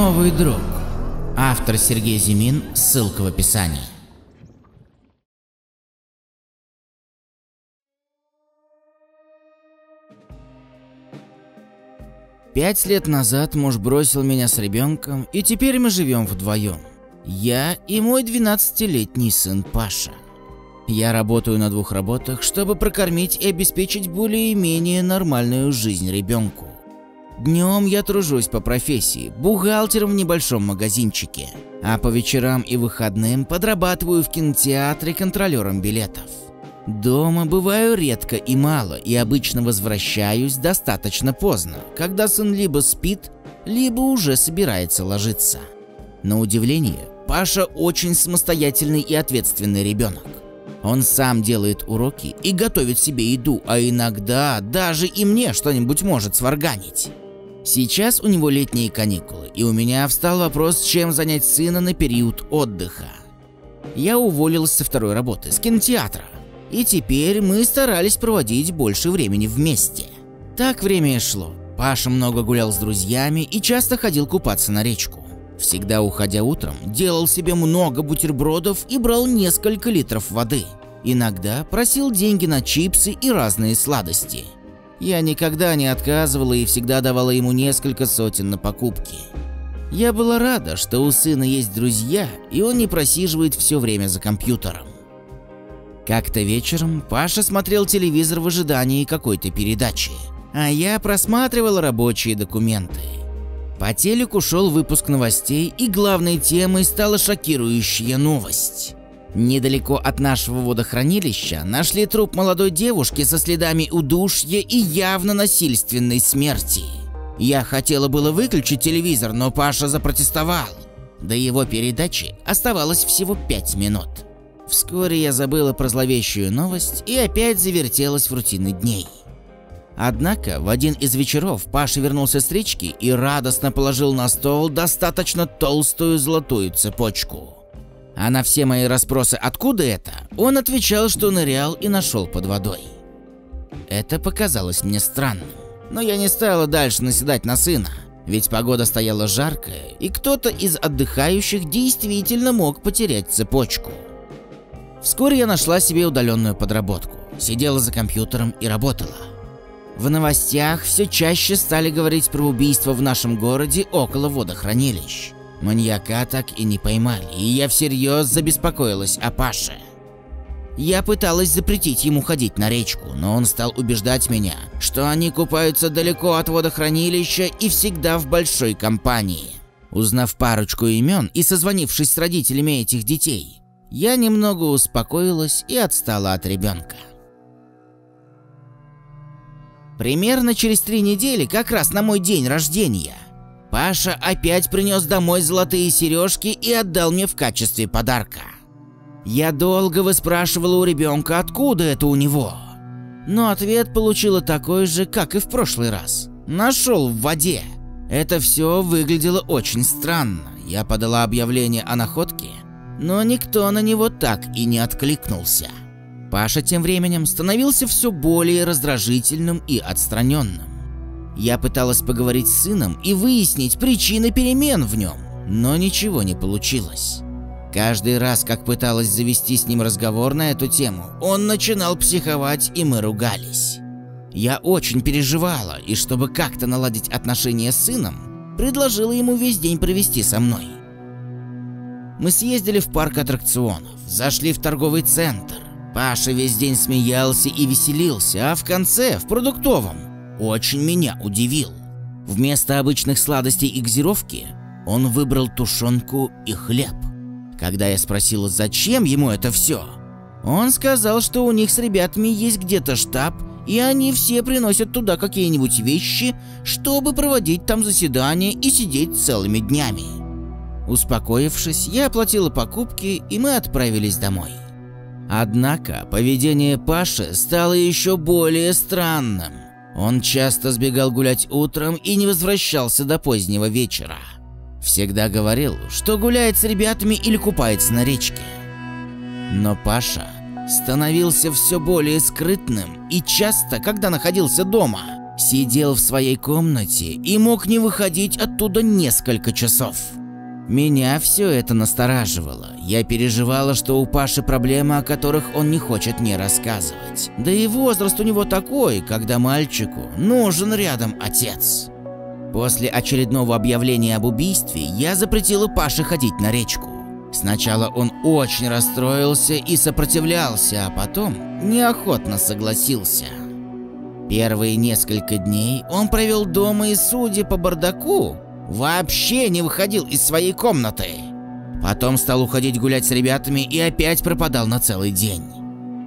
Новый друг. Автор Сергей Зимин, ссылка в описании. Пять лет назад муж бросил меня с ребенком, и теперь мы живем вдвоем. Я и мой 12-летний сын Паша. Я работаю на двух работах, чтобы прокормить и обеспечить более-менее нормальную жизнь ребенку. Днем я тружусь по профессии, бухгалтером в небольшом магазинчике, а по вечерам и выходным подрабатываю в кинотеатре контролером билетов. Дома бываю редко и мало, и обычно возвращаюсь достаточно поздно, когда сын либо спит, либо уже собирается ложиться. На удивление, Паша очень самостоятельный и ответственный ребенок. Он сам делает уроки и готовит себе еду, а иногда даже и мне что-нибудь может сварганить. Сейчас у него летние каникулы, и у меня встал вопрос, чем занять сына на период отдыха. Я уволился со второй работы, с кинотеатра, и теперь мы старались проводить больше времени вместе. Так время шло. Паша много гулял с друзьями и часто ходил купаться на речку. Всегда уходя утром, делал себе много бутербродов и брал несколько литров воды. Иногда просил деньги на чипсы и разные сладости. Я никогда не отказывала и всегда давала ему несколько сотен на покупки. Я была рада, что у сына есть друзья, и он не просиживает все время за компьютером. Как-то вечером Паша смотрел телевизор в ожидании какой-то передачи, а я просматривал рабочие документы. По телеку шел выпуск новостей, и главной темой стала шокирующая новость. Недалеко от нашего водохранилища нашли труп молодой девушки со следами удушья и явно насильственной смерти. Я хотела было выключить телевизор, но Паша запротестовал. До его передачи оставалось всего пять минут. Вскоре я забыла про зловещую новость и опять завертелась в рутины дней. Однако в один из вечеров Паша вернулся с речки и радостно положил на стол достаточно толстую золотую цепочку. А на все мои расспросы «откуда это?» он отвечал, что нырял и нашел под водой. Это показалось мне странным, но я не стала дальше наседать на сына, ведь погода стояла жаркая, и кто-то из отдыхающих действительно мог потерять цепочку. Вскоре я нашла себе удаленную подработку, сидела за компьютером и работала. В новостях все чаще стали говорить про убийство в нашем городе около водохранилищ. Маньяка так и не поймали, и я всерьез забеспокоилась о Паше. Я пыталась запретить ему ходить на речку, но он стал убеждать меня, что они купаются далеко от водохранилища и всегда в большой компании. Узнав парочку имен и созвонившись с родителями этих детей, я немного успокоилась и отстала от ребенка. Примерно через три недели, как раз на мой день рождения, Паша опять принес домой золотые сережки и отдал мне в качестве подарка. Я долго выспрашивала у ребенка, откуда это у него. Но ответ получила такой же, как и в прошлый раз. Нашел в воде. Это все выглядело очень странно. Я подала объявление о находке, но никто на него так и не откликнулся. Паша тем временем становился все более раздражительным и отстраненным. Я пыталась поговорить с сыном и выяснить причины перемен в нем, но ничего не получилось. Каждый раз, как пыталась завести с ним разговор на эту тему, он начинал психовать и мы ругались. Я очень переживала, и чтобы как-то наладить отношения с сыном, предложила ему весь день провести со мной. Мы съездили в парк аттракционов, зашли в торговый центр. Паша весь день смеялся и веселился, а в конце, в продуктовом, очень меня удивил. Вместо обычных сладостей и газировки он выбрал тушенку и хлеб. Когда я спросила, зачем ему это все, он сказал, что у них с ребятами есть где-то штаб, и они все приносят туда какие-нибудь вещи, чтобы проводить там заседания и сидеть целыми днями. Успокоившись, я оплатила покупки, и мы отправились домой. Однако поведение Паши стало еще более странным. Он часто сбегал гулять утром и не возвращался до позднего вечера. Всегда говорил, что гуляет с ребятами или купается на речке. Но Паша становился все более скрытным и часто, когда находился дома, Сидел в своей комнате и мог не выходить оттуда несколько часов. Меня все это настораживало. Я переживала, что у Паши проблемы, о которых он не хочет мне рассказывать. Да и возраст у него такой, когда мальчику нужен рядом отец. После очередного объявления об убийстве я запретила Паше ходить на речку. Сначала он очень расстроился и сопротивлялся, а потом неохотно согласился. Первые несколько дней он провел дома и, судя по бардаку, вообще не выходил из своей комнаты. Потом стал уходить гулять с ребятами и опять пропадал на целый день.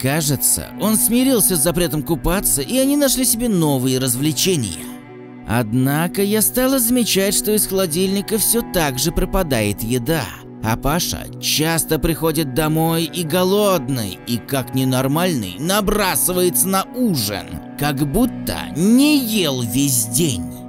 Кажется, он смирился с запретом купаться, и они нашли себе новые развлечения. Однако я стала замечать, что из холодильника все так же пропадает еда, а Паша часто приходит домой и голодный, и как ненормальный набрасывается на ужин, как будто не ел весь день.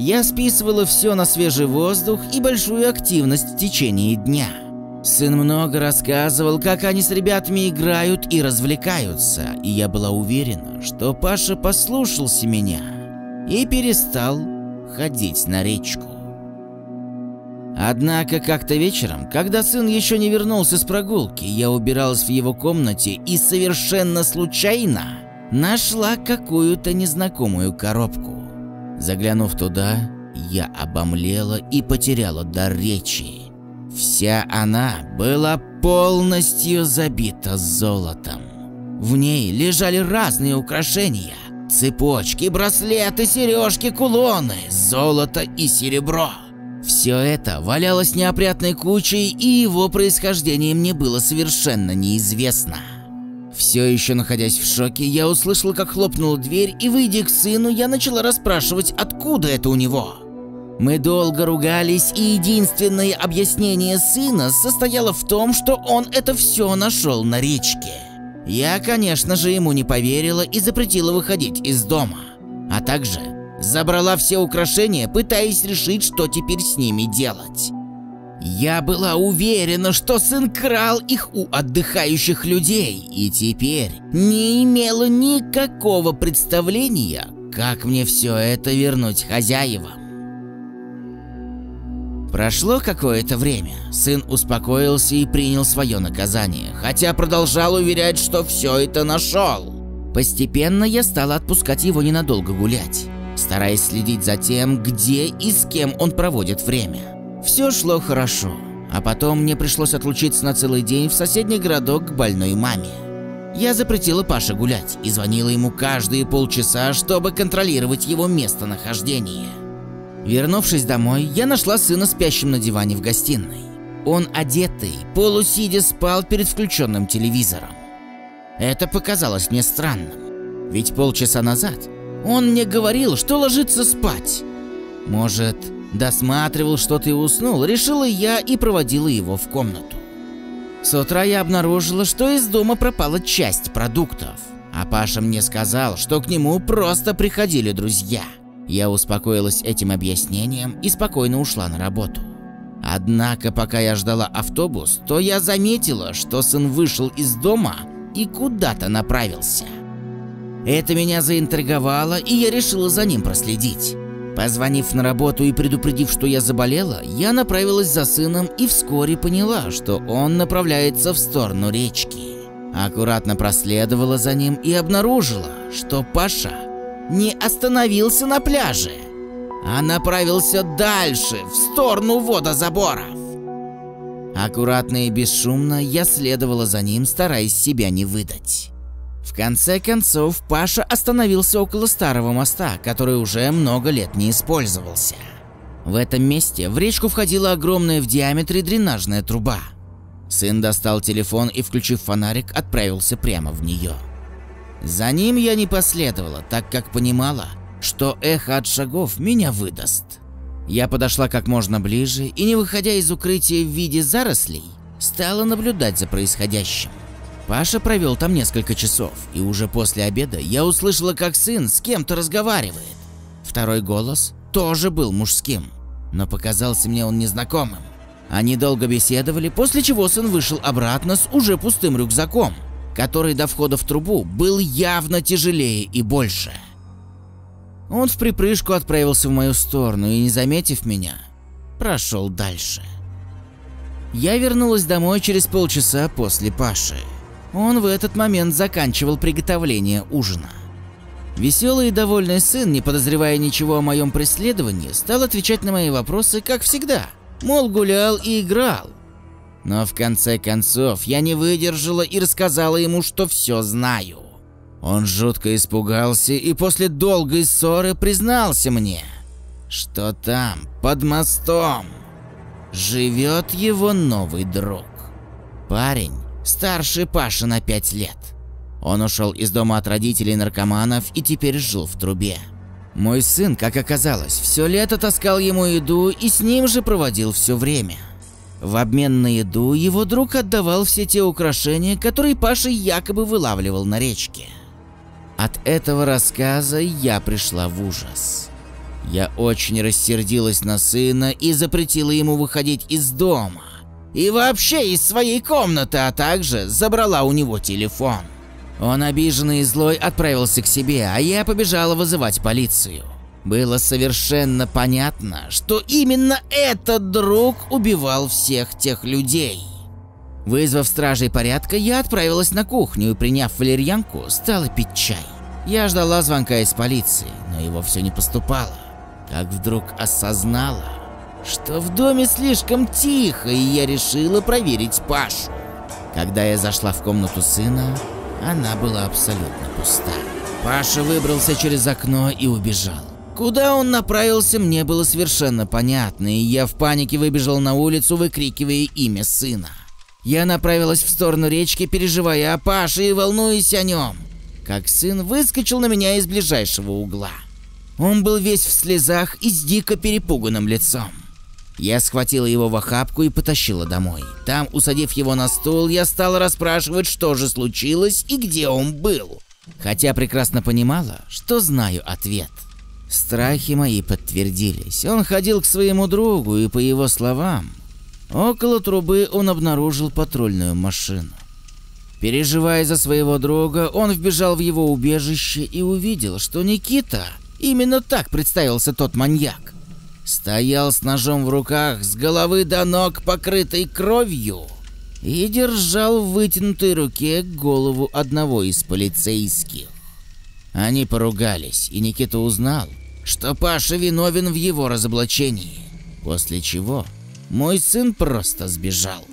Я списывала все на свежий воздух и большую активность в течение дня. Сын много рассказывал, как они с ребятами играют и развлекаются, и я была уверена, что Паша послушался меня и перестал ходить на речку. Однако как-то вечером, когда сын еще не вернулся с прогулки, я убиралась в его комнате и совершенно случайно нашла какую-то незнакомую коробку. Заглянув туда, я обомлела и потеряла дар речи. Вся она была полностью забита золотом. В ней лежали разные украшения. Цепочки, браслеты, сережки, кулоны, золото и серебро. Все это валялось неопрятной кучей, и его происхождение мне было совершенно неизвестно. Все еще находясь в шоке, я услышал, как хлопнула дверь, и выйдя к сыну, я начала расспрашивать, откуда это у него. Мы долго ругались, и единственное объяснение сына состояло в том, что он это все нашел на речке. Я, конечно же, ему не поверила и запретила выходить из дома. А также Забрала все украшения, пытаясь решить, что теперь с ними делать. Я была уверена, что сын крал их у отдыхающих людей, и теперь не имела никакого представления, как мне все это вернуть хозяевам. Прошло какое-то время, сын успокоился и принял свое наказание, хотя продолжал уверять, что все это нашел. Постепенно я стала отпускать его ненадолго гулять стараясь следить за тем, где и с кем он проводит время. Все шло хорошо, а потом мне пришлось отлучиться на целый день в соседний городок к больной маме. Я запретила Паше гулять и звонила ему каждые полчаса, чтобы контролировать его местонахождение. Вернувшись домой, я нашла сына спящим на диване в гостиной. Он одетый, полусидя спал перед включенным телевизором. Это показалось мне странным, ведь полчаса назад он мне говорил, что ложится спать. Может, досматривал что-то и уснул, решила я и проводила его в комнату. С утра я обнаружила, что из дома пропала часть продуктов. А Паша мне сказал, что к нему просто приходили друзья. Я успокоилась этим объяснением и спокойно ушла на работу. Однако, пока я ждала автобус, то я заметила, что сын вышел из дома и куда-то направился. Это меня заинтриговало, и я решила за ним проследить. Позвонив на работу и предупредив, что я заболела, я направилась за сыном и вскоре поняла, что он направляется в сторону речки. Аккуратно проследовала за ним и обнаружила, что Паша не остановился на пляже, а направился дальше, в сторону водозаборов. Аккуратно и бесшумно я следовала за ним, стараясь себя не выдать. В конце концов, Паша остановился около старого моста, который уже много лет не использовался. В этом месте в речку входила огромная в диаметре дренажная труба. Сын достал телефон и, включив фонарик, отправился прямо в нее. За ним я не последовала, так как понимала, что эхо от шагов меня выдаст. Я подошла как можно ближе и, не выходя из укрытия в виде зарослей, стала наблюдать за происходящим. Паша провел там несколько часов, и уже после обеда я услышала, как сын с кем-то разговаривает. Второй голос тоже был мужским, но показался мне он незнакомым. Они долго беседовали, после чего сын вышел обратно с уже пустым рюкзаком, который до входа в трубу был явно тяжелее и больше. Он в припрыжку отправился в мою сторону и, не заметив меня, прошел дальше. Я вернулась домой через полчаса после Паши. Он в этот момент заканчивал приготовление ужина. Веселый и довольный сын, не подозревая ничего о моем преследовании, стал отвечать на мои вопросы, как всегда. Мол, гулял и играл. Но в конце концов я не выдержала и рассказала ему, что все знаю. Он жутко испугался и после долгой ссоры признался мне, что там, под мостом, живет его новый друг. Парень, старше Паши на пять лет. Он ушел из дома от родителей наркоманов и теперь жил в трубе. Мой сын, как оказалось, все лето таскал ему еду и с ним же проводил все время. В обмен на еду его друг отдавал все те украшения, которые Паша якобы вылавливал на речке. От этого рассказа я пришла в ужас. Я очень рассердилась на сына и запретила ему выходить из дома. И вообще из своей комнаты, а также забрала у него телефон. Он обиженный и злой отправился к себе, а я побежала вызывать полицию. Было совершенно понятно, что именно этот друг убивал всех тех людей. Вызвав стражей порядка, я отправилась на кухню и, приняв валерьянку, стала пить чай. Я ждала звонка из полиции, но его все не поступало. Как вдруг осознала, что в доме слишком тихо, и я решила проверить Пашу. Когда я зашла в комнату сына, она была абсолютно пуста. Паша выбрался через окно и убежал. Куда он направился, мне было совершенно понятно, и я в панике выбежал на улицу, выкрикивая имя сына. Я направилась в сторону речки, переживая о Паше и волнуясь о нем, как сын выскочил на меня из ближайшего угла. Он был весь в слезах и с дико перепуганным лицом. Я схватила его в охапку и потащила домой. Там, усадив его на стол, я стала расспрашивать, что же случилось и где он был. Хотя прекрасно понимала, что знаю ответ. Страхи мои подтвердились. Он ходил к своему другу, и по его словам, около трубы он обнаружил патрульную машину. Переживая за своего друга, он вбежал в его убежище и увидел, что Никита, именно так представился тот маньяк, стоял с ножом в руках, с головы до ног покрытой кровью, и держал в вытянутой руке голову одного из полицейских. Они поругались, и Никита узнал, что Паша виновен в его разоблачении, после чего мой сын просто сбежал.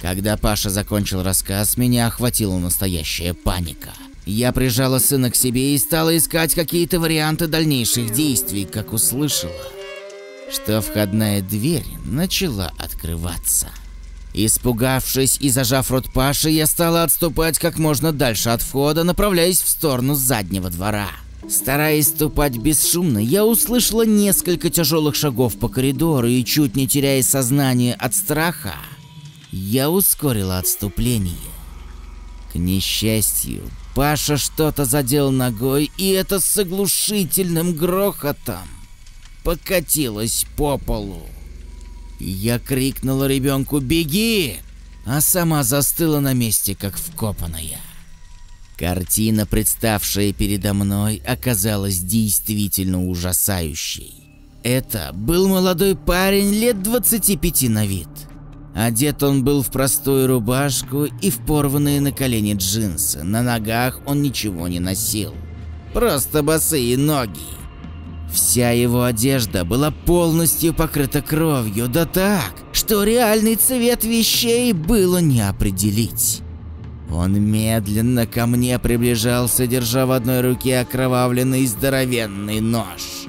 Когда Паша закончил рассказ, меня охватила настоящая паника. Я прижала сына к себе и стала искать какие-то варианты дальнейших действий, как услышала, что входная дверь начала открываться. Испугавшись и зажав рот Паши, я стала отступать как можно дальше от входа, направляясь в сторону заднего двора. Стараясь ступать бесшумно, я услышала несколько тяжелых шагов по коридору и, чуть не теряя сознание от страха, я ускорила отступление. К несчастью, Паша что-то задел ногой, и это с оглушительным грохотом покатилось по полу. Я крикнула ребенку «Беги!», а сама застыла на месте, как вкопанная. Картина, представшая передо мной, оказалась действительно ужасающей. Это был молодой парень лет 25 на вид. Одет он был в простую рубашку и в порванные на колени джинсы. На ногах он ничего не носил. Просто босые ноги. Вся его одежда была полностью покрыта кровью, да так, что реальный цвет вещей было не определить. Он медленно ко мне приближался, держа в одной руке окровавленный здоровенный нож.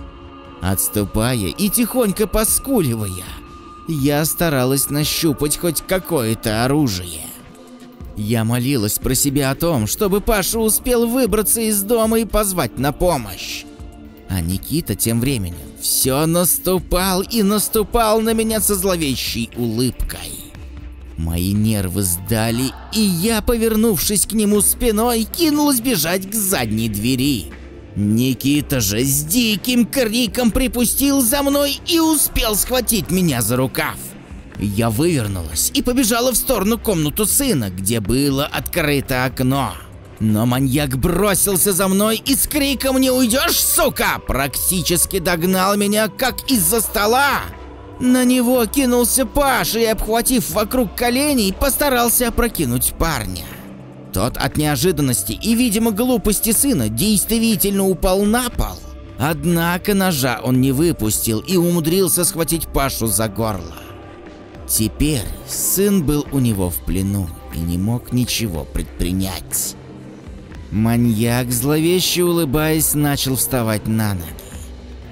Отступая и тихонько поскуливая, я старалась нащупать хоть какое-то оружие. Я молилась про себя о том, чтобы Паша успел выбраться из дома и позвать на помощь. А Никита тем временем все наступал и наступал на меня со зловещей улыбкой. Мои нервы сдали, и я, повернувшись к нему спиной, кинулась бежать к задней двери. Никита же с диким криком припустил за мной и успел схватить меня за рукав. Я вывернулась и побежала в сторону комнату сына, где было открыто окно. Но маньяк бросился за мной и с криком «Не уйдешь, сука!» практически догнал меня, как из-за стола. На него кинулся Паша и, обхватив вокруг коленей, постарался опрокинуть парня. Тот от неожиданности и, видимо, глупости сына действительно упал на пол. Однако ножа он не выпустил и умудрился схватить Пашу за горло. Теперь сын был у него в плену и не мог ничего предпринять. Маньяк, зловеще улыбаясь, начал вставать на ноги.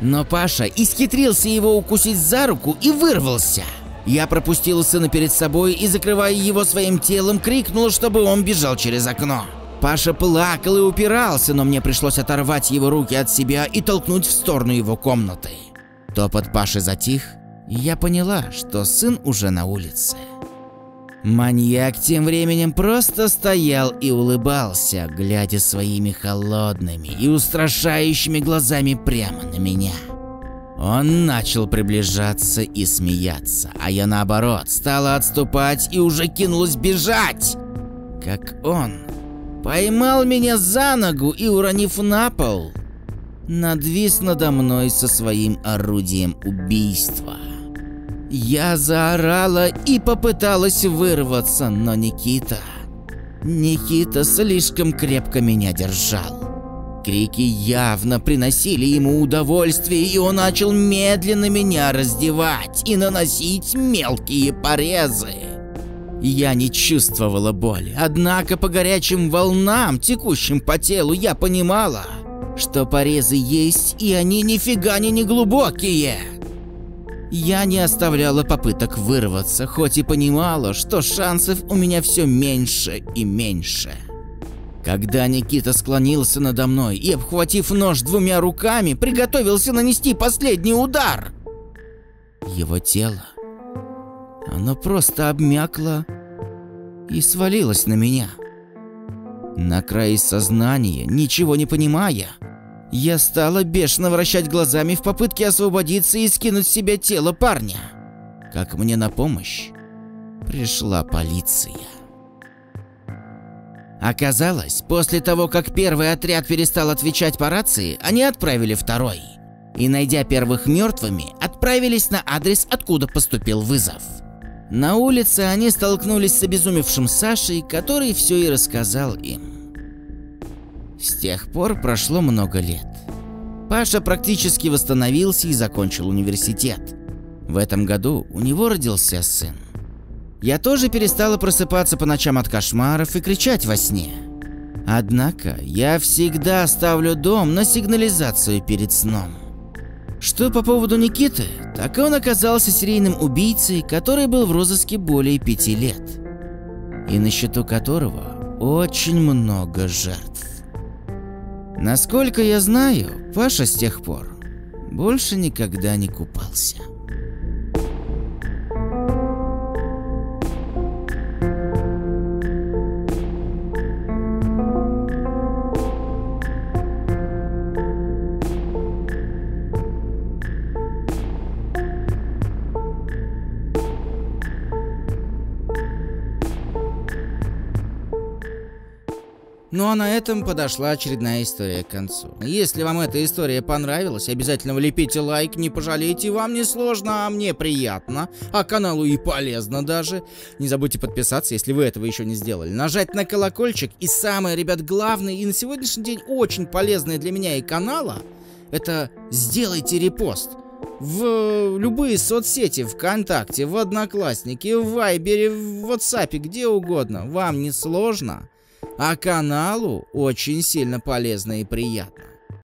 Но Паша исхитрился его укусить за руку и вырвался. Я пропустил сына перед собой и, закрывая его своим телом, крикнул, чтобы он бежал через окно. Паша плакал и упирался, но мне пришлось оторвать его руки от себя и толкнуть в сторону его комнаты. Топот Паши затих, и я поняла, что сын уже на улице. Маньяк тем временем просто стоял и улыбался, глядя своими холодными и устрашающими глазами прямо на меня. Он начал приближаться и смеяться, а я наоборот стала отступать и уже кинулась бежать. Как он поймал меня за ногу и, уронив на пол, надвис надо мной со своим орудием убийства. Я заорала и попыталась вырваться, но Никита... Никита слишком крепко меня держал. Крики явно приносили ему удовольствие, и он начал медленно меня раздевать и наносить мелкие порезы. Я не чувствовала боли, однако по горячим волнам, текущим по телу, я понимала, что порезы есть, и они нифига не неглубокие. Я не оставляла попыток вырваться, хоть и понимала, что шансов у меня все меньше и меньше. Когда Никита склонился надо мной и, обхватив нож двумя руками, приготовился нанести последний удар, его тело, оно просто обмякло и свалилось на меня. На крае сознания, ничего не понимая, я стала бешено вращать глазами в попытке освободиться и скинуть с себя тело парня. Как мне на помощь пришла полиция. Оказалось, после того, как первый отряд перестал отвечать по рации, они отправили второй. И, найдя первых мертвыми, отправились на адрес, откуда поступил вызов. На улице они столкнулись с обезумевшим Сашей, который все и рассказал им. С тех пор прошло много лет. Паша практически восстановился и закончил университет. В этом году у него родился сын. Я тоже перестала просыпаться по ночам от кошмаров и кричать во сне. Однако я всегда ставлю дом на сигнализацию перед сном. Что по поводу Никиты, так он оказался серийным убийцей, который был в розыске более пяти лет. И на счету которого очень много жертв. Насколько я знаю, Паша с тех пор больше никогда не купался. Ну а на этом подошла очередная история к концу. Если вам эта история понравилась, обязательно влепите лайк, не пожалейте, вам не сложно, а мне приятно, а каналу и полезно даже. Не забудьте подписаться, если вы этого еще не сделали, нажать на колокольчик и самое, ребят, главное и на сегодняшний день очень полезное для меня и канала, это сделайте репост в любые соцсети, ВКонтакте, в Одноклассники, в Вайбере, в WhatsApp, где угодно. Вам не сложно? А каналу очень сильно полезно и приятно.